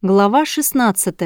Глава 16.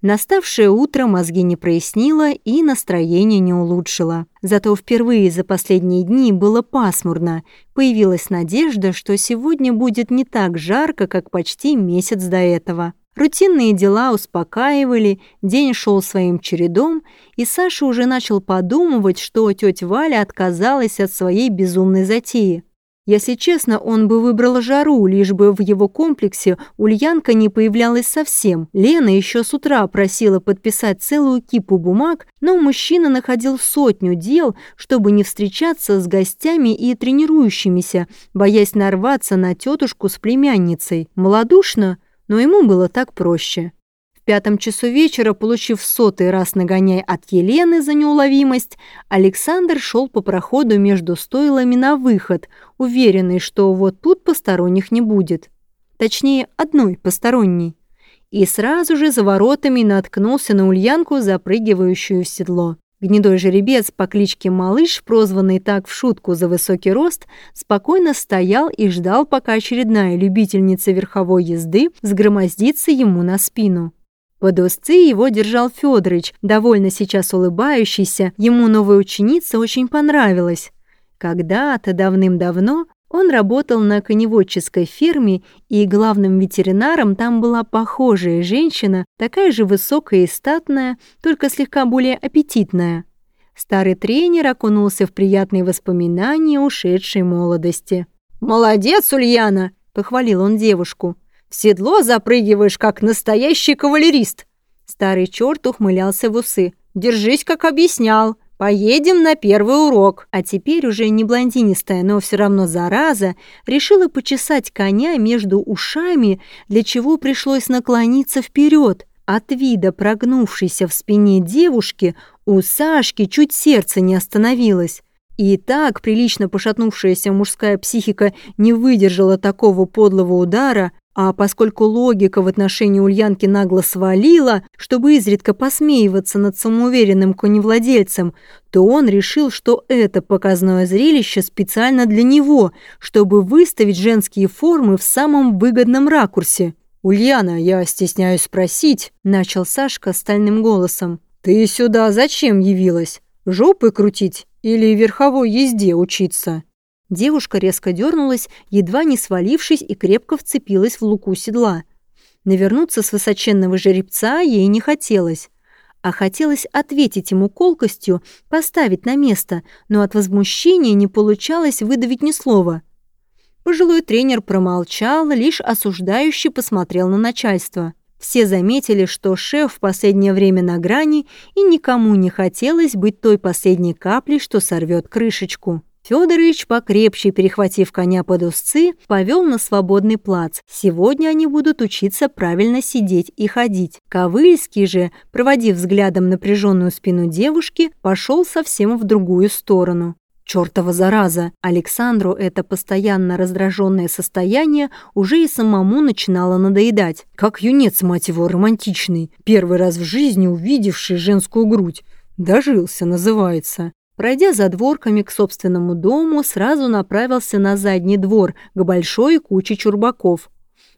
Наставшее утро мозги не прояснило и настроение не улучшило. Зато впервые за последние дни было пасмурно. Появилась надежда, что сегодня будет не так жарко, как почти месяц до этого. Рутинные дела успокаивали, день шел своим чередом, и Саша уже начал подумывать, что тетя Валя отказалась от своей безумной затеи. Если честно, он бы выбрал жару, лишь бы в его комплексе Ульянка не появлялась совсем. Лена еще с утра просила подписать целую кипу бумаг, но мужчина находил сотню дел, чтобы не встречаться с гостями и тренирующимися, боясь нарваться на тетушку с племянницей. Молодушно, но ему было так проще пятом часу вечера, получив сотый раз нагоняй от Елены за неуловимость, Александр шел по проходу между стойлами на выход, уверенный, что вот тут посторонних не будет. Точнее, одной посторонней. И сразу же за воротами наткнулся на Ульянку, запрыгивающую в седло. Гнедой жеребец по кличке Малыш, прозванный так в шутку за высокий рост, спокойно стоял и ждал, пока очередная любительница верховой езды сгромоздится ему на спину. Под узцы его держал Федорович, довольно сейчас улыбающийся, ему новая ученица очень понравилась. Когда-то давным-давно он работал на коневодческой ферме, и главным ветеринаром там была похожая женщина, такая же высокая и статная, только слегка более аппетитная. Старый тренер окунулся в приятные воспоминания ушедшей молодости. «Молодец, Ульяна!» – похвалил он девушку. В седло запрыгиваешь, как настоящий кавалерист!» Старый черт ухмылялся в усы. «Держись, как объяснял. Поедем на первый урок». А теперь уже не блондинистая, но все равно зараза, решила почесать коня между ушами, для чего пришлось наклониться вперед. От вида прогнувшейся в спине девушки у Сашки чуть сердце не остановилось. И так прилично пошатнувшаяся мужская психика не выдержала такого подлого удара, а поскольку логика в отношении Ульянки нагло свалила, чтобы изредка посмеиваться над самоуверенным коневладельцем, то он решил, что это показное зрелище специально для него, чтобы выставить женские формы в самом выгодном ракурсе. «Ульяна, я стесняюсь спросить», — начал Сашка стальным голосом. «Ты сюда зачем явилась? Жопы крутить или верховой езде учиться?» Девушка резко дернулась, едва не свалившись и крепко вцепилась в луку седла. Навернуться с высоченного жеребца ей не хотелось. А хотелось ответить ему колкостью, поставить на место, но от возмущения не получалось выдавить ни слова. Пожилой тренер промолчал, лишь осуждающе посмотрел на начальство. Все заметили, что шеф в последнее время на грани, и никому не хотелось быть той последней каплей, что сорвет крышечку. Федорович, покрепче перехватив коня под узцы, повел на свободный плац. Сегодня они будут учиться правильно сидеть и ходить. Ковыльский же, проводив взглядом напряженную спину девушки, пошел совсем в другую сторону. Чёртова зараза! Александру это постоянно раздраженное состояние уже и самому начинало надоедать. Как юнец, мать его, романтичный, первый раз в жизни увидевший женскую грудь. Дожился, называется. Пройдя за дворками к собственному дому, сразу направился на задний двор к большой куче чурбаков.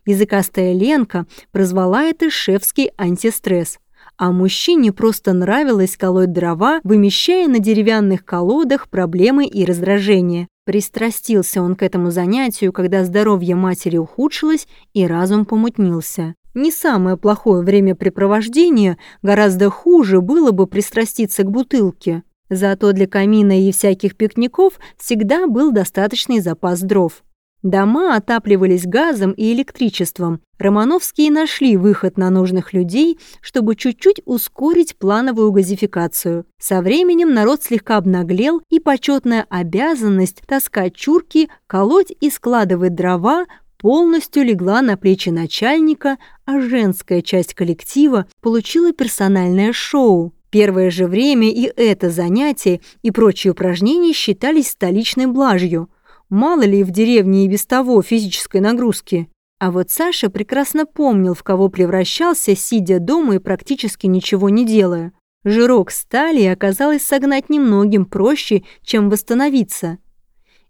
Языкастая Ленка прозвала это шефский антистресс. А мужчине просто нравилось колоть дрова, вымещая на деревянных колодах проблемы и раздражения. Пристрастился он к этому занятию, когда здоровье матери ухудшилось и разум помутнился. Не самое плохое времяпрепровождение, гораздо хуже было бы пристраститься к бутылке. Зато для камина и всяких пикников всегда был достаточный запас дров. Дома отапливались газом и электричеством. Романовские нашли выход на нужных людей, чтобы чуть-чуть ускорить плановую газификацию. Со временем народ слегка обнаглел, и почетная обязанность таскать чурки, колоть и складывать дрова полностью легла на плечи начальника, а женская часть коллектива получила персональное шоу. Первое же время и это занятие, и прочие упражнения считались столичной блажью. Мало ли в деревне и без того физической нагрузки. А вот Саша прекрасно помнил, в кого превращался, сидя дома и практически ничего не делая. Жирок стали оказалось согнать немногим проще, чем восстановиться.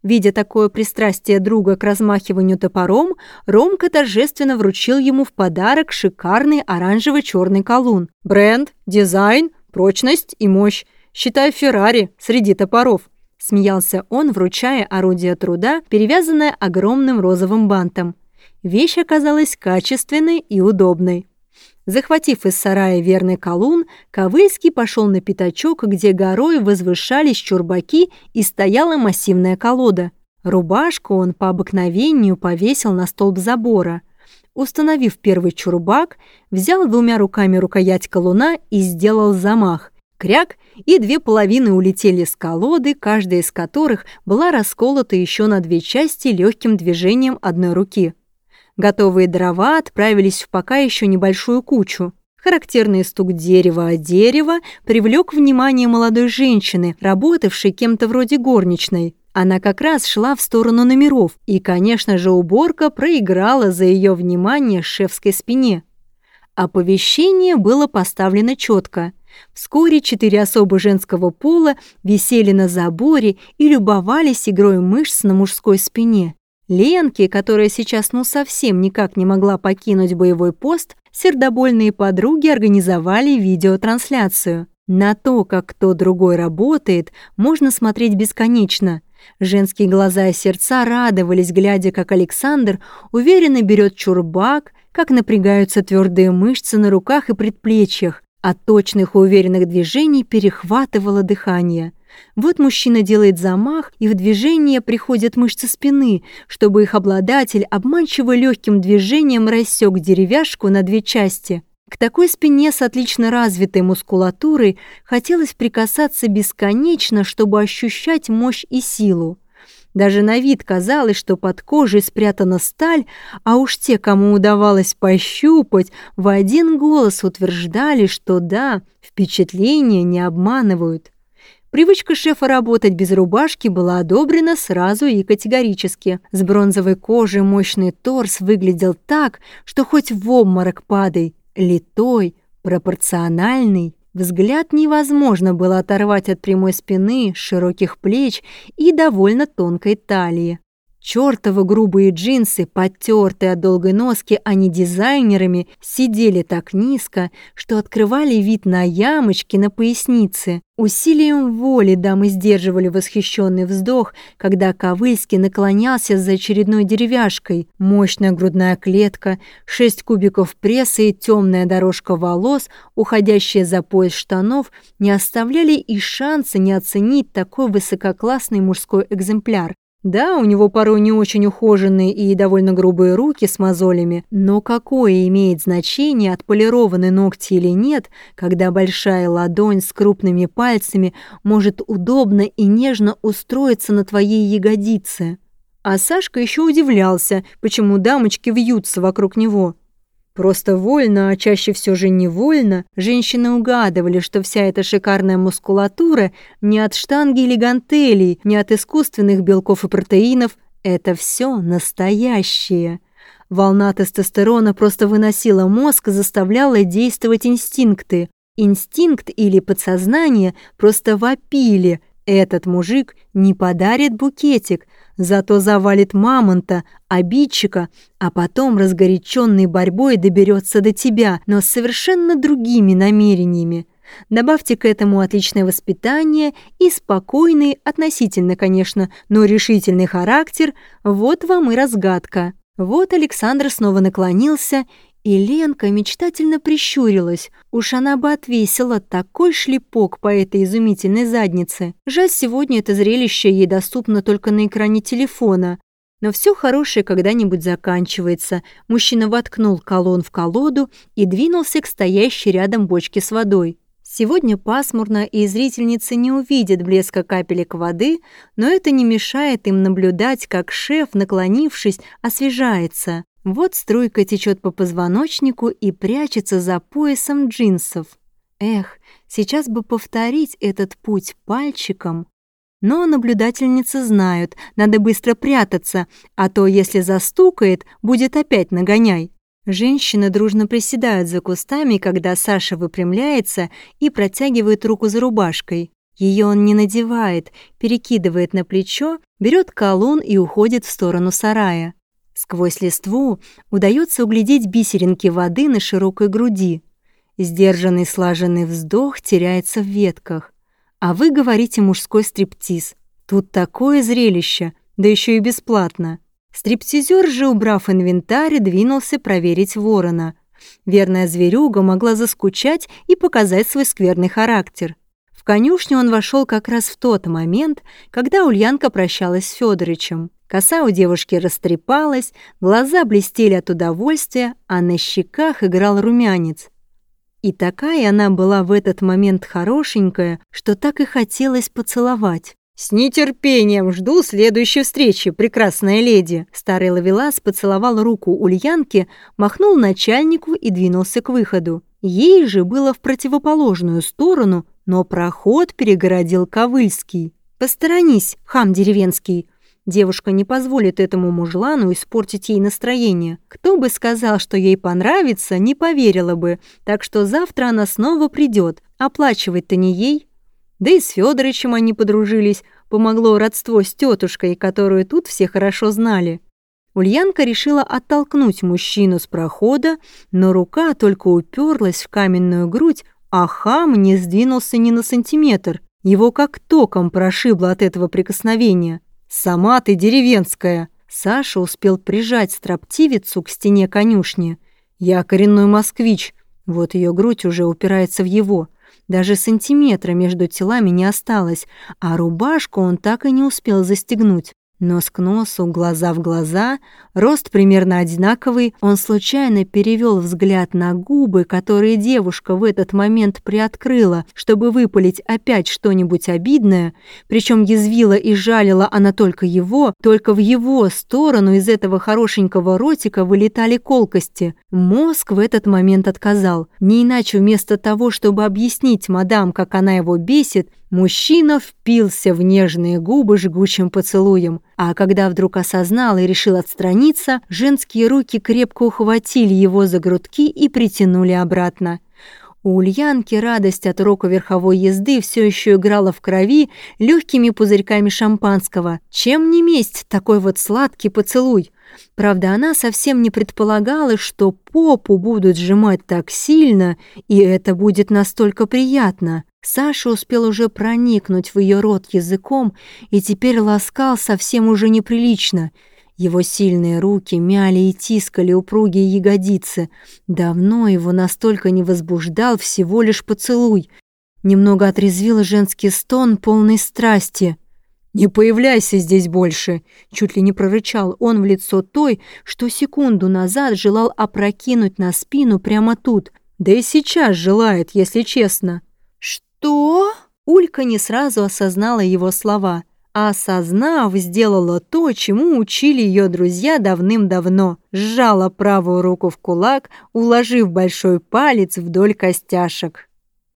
Видя такое пристрастие друга к размахиванию топором, Ромка торжественно вручил ему в подарок шикарный оранжево-черный колун. Бренд, дизайн, прочность и мощь. Считай Феррари среди топоров. Смеялся он, вручая орудие труда, перевязанное огромным розовым бантом. Вещь оказалась качественной и удобной. Захватив из сарая верный колун, Ковыльский пошел на пятачок, где горой возвышались чурбаки и стояла массивная колода. Рубашку он по обыкновению повесил на столб забора. Установив первый чурбак, взял двумя руками рукоять колуна и сделал замах. Кряк, и две половины улетели с колоды, каждая из которых была расколота еще на две части легким движением одной руки. Готовые дрова отправились в пока еще небольшую кучу. Характерный стук дерева о дерево привлек внимание молодой женщины, работавшей кем-то вроде горничной. Она как раз шла в сторону номеров, и, конечно же, уборка проиграла за ее внимание шефской спине. Оповещение было поставлено четко. Вскоре четыре особы женского пола висели на заборе и любовались игрой мышц на мужской спине. Ленке, которая сейчас ну совсем никак не могла покинуть боевой пост, сердобольные подруги организовали видеотрансляцию. На то, как кто другой работает, можно смотреть бесконечно. Женские глаза и сердца радовались, глядя, как Александр уверенно берет чурбак, как напрягаются твердые мышцы на руках и предплечьях, от точных и уверенных движений перехватывало дыхание. Вот мужчина делает замах, и в движение приходят мышцы спины, чтобы их обладатель обманчиво легким движением рассек деревяшку на две части. К такой спине с отлично развитой мускулатурой хотелось прикасаться бесконечно, чтобы ощущать мощь и силу. Даже на вид казалось, что под кожей спрятана сталь, а уж те, кому удавалось пощупать, в один голос утверждали, что да, впечатления не обманывают. Привычка шефа работать без рубашки была одобрена сразу и категорически. С бронзовой кожей мощный торс выглядел так, что хоть в обморок падай, литой, пропорциональный. Взгляд невозможно было оторвать от прямой спины, широких плеч и довольно тонкой талии. Чёртовы грубые джинсы, потертые от долгой носки, а не дизайнерами, сидели так низко, что открывали вид на ямочки на пояснице. Усилием воли дамы сдерживали восхищенный вздох, когда Ковыльский наклонялся за очередной деревяшкой. Мощная грудная клетка, шесть кубиков пресса и темная дорожка волос, уходящая за пояс штанов, не оставляли и шанса не оценить такой высококлассный мужской экземпляр. Да, у него порой не очень ухоженные и довольно грубые руки с мозолями, но какое имеет значение, отполированы ногти или нет, когда большая ладонь с крупными пальцами может удобно и нежно устроиться на твоей ягодице? А Сашка еще удивлялся, почему дамочки вьются вокруг него. Просто вольно, а чаще все же невольно, женщины угадывали, что вся эта шикарная мускулатура не от штанги или гантелей, не от искусственных белков и протеинов, это все настоящее. Волна тестостерона просто выносила мозг, заставляла действовать инстинкты. Инстинкт или подсознание просто вопили. Этот мужик не подарит букетик, зато завалит мамонта, обидчика, а потом, разгоряченный борьбой, доберется до тебя, но с совершенно другими намерениями. Добавьте к этому отличное воспитание и спокойный, относительно, конечно, но решительный характер, вот вам и разгадка. Вот Александр снова наклонился и Ленка мечтательно прищурилась. Уж она бы отвесила такой шлепок по этой изумительной заднице. Жаль, сегодня это зрелище ей доступно только на экране телефона. Но все хорошее когда-нибудь заканчивается. Мужчина воткнул колонн в колоду и двинулся к стоящей рядом бочке с водой. Сегодня пасмурно, и зрительницы не увидят блеска капелек воды, но это не мешает им наблюдать, как шеф, наклонившись, освежается. Вот струйка течет по позвоночнику и прячется за поясом джинсов. Эх, сейчас бы повторить этот путь пальчиком. Но наблюдательницы знают, надо быстро прятаться, а то, если застукает, будет опять нагоняй. Женщины дружно приседают за кустами, когда Саша выпрямляется и протягивает руку за рубашкой. Ее он не надевает, перекидывает на плечо, берет колонн и уходит в сторону сарая. Сквозь листву удается углядеть бисеринки воды на широкой груди. Сдержанный слаженный вздох теряется в ветках. А вы говорите мужской стриптиз. Тут такое зрелище, да еще и бесплатно. Стриптизер же, убрав инвентарь, двинулся проверить ворона. Верная зверюга могла заскучать и показать свой скверный характер. В конюшню он вошел как раз в тот момент, когда Ульянка прощалась с Федорычем. Коса у девушки растрепалась, глаза блестели от удовольствия, а на щеках играл румянец. И такая она была в этот момент хорошенькая, что так и хотелось поцеловать. «С нетерпением жду следующей встречи, прекрасная леди!» Старый ловелас поцеловал руку Ульянки, махнул начальнику и двинулся к выходу. Ей же было в противоположную сторону, но проход перегородил Ковыльский. «Посторонись, хам деревенский!» Девушка не позволит этому мужлану испортить ей настроение. Кто бы сказал, что ей понравится, не поверила бы. Так что завтра она снова придет. Оплачивать-то не ей, да и с Федорычем они подружились, помогло родство с тетушкой, которую тут все хорошо знали. Ульянка решила оттолкнуть мужчину с прохода, но рука только уперлась в каменную грудь, а хам не сдвинулся ни на сантиметр. Его как током прошибло от этого прикосновения. «Сама ты деревенская!» Саша успел прижать строптивицу к стене конюшни. «Я коренной москвич». Вот ее грудь уже упирается в его. Даже сантиметра между телами не осталось, а рубашку он так и не успел застегнуть. Нос к носу, глаза в глаза, рост примерно одинаковый. Он случайно перевел взгляд на губы, которые девушка в этот момент приоткрыла, чтобы выпалить опять что-нибудь обидное. Причем язвила и жалила она только его, только в его сторону из этого хорошенького ротика вылетали колкости. Мозг в этот момент отказал. Не иначе вместо того, чтобы объяснить мадам, как она его бесит, Мужчина впился в нежные губы жгучим поцелуем, а когда вдруг осознал и решил отстраниться, женские руки крепко ухватили его за грудки и притянули обратно. У Ульянки радость от урока верховой езды все еще играла в крови легкими пузырьками шампанского. Чем не месть такой вот сладкий поцелуй? Правда, она совсем не предполагала, что попу будут сжимать так сильно, и это будет настолько приятно. Саша успел уже проникнуть в ее рот языком и теперь ласкал совсем уже неприлично. Его сильные руки мяли и тискали упругие ягодицы. Давно его настолько не возбуждал всего лишь поцелуй. Немного отрезвил женский стон полной страсти. «Не появляйся здесь больше!» Чуть ли не прорычал он в лицо той, что секунду назад желал опрокинуть на спину прямо тут. Да и сейчас желает, если честно. «Что?» Улька не сразу осознала его слова, а осознав, сделала то, чему учили ее друзья давным-давно. Сжала правую руку в кулак, уложив большой палец вдоль костяшек.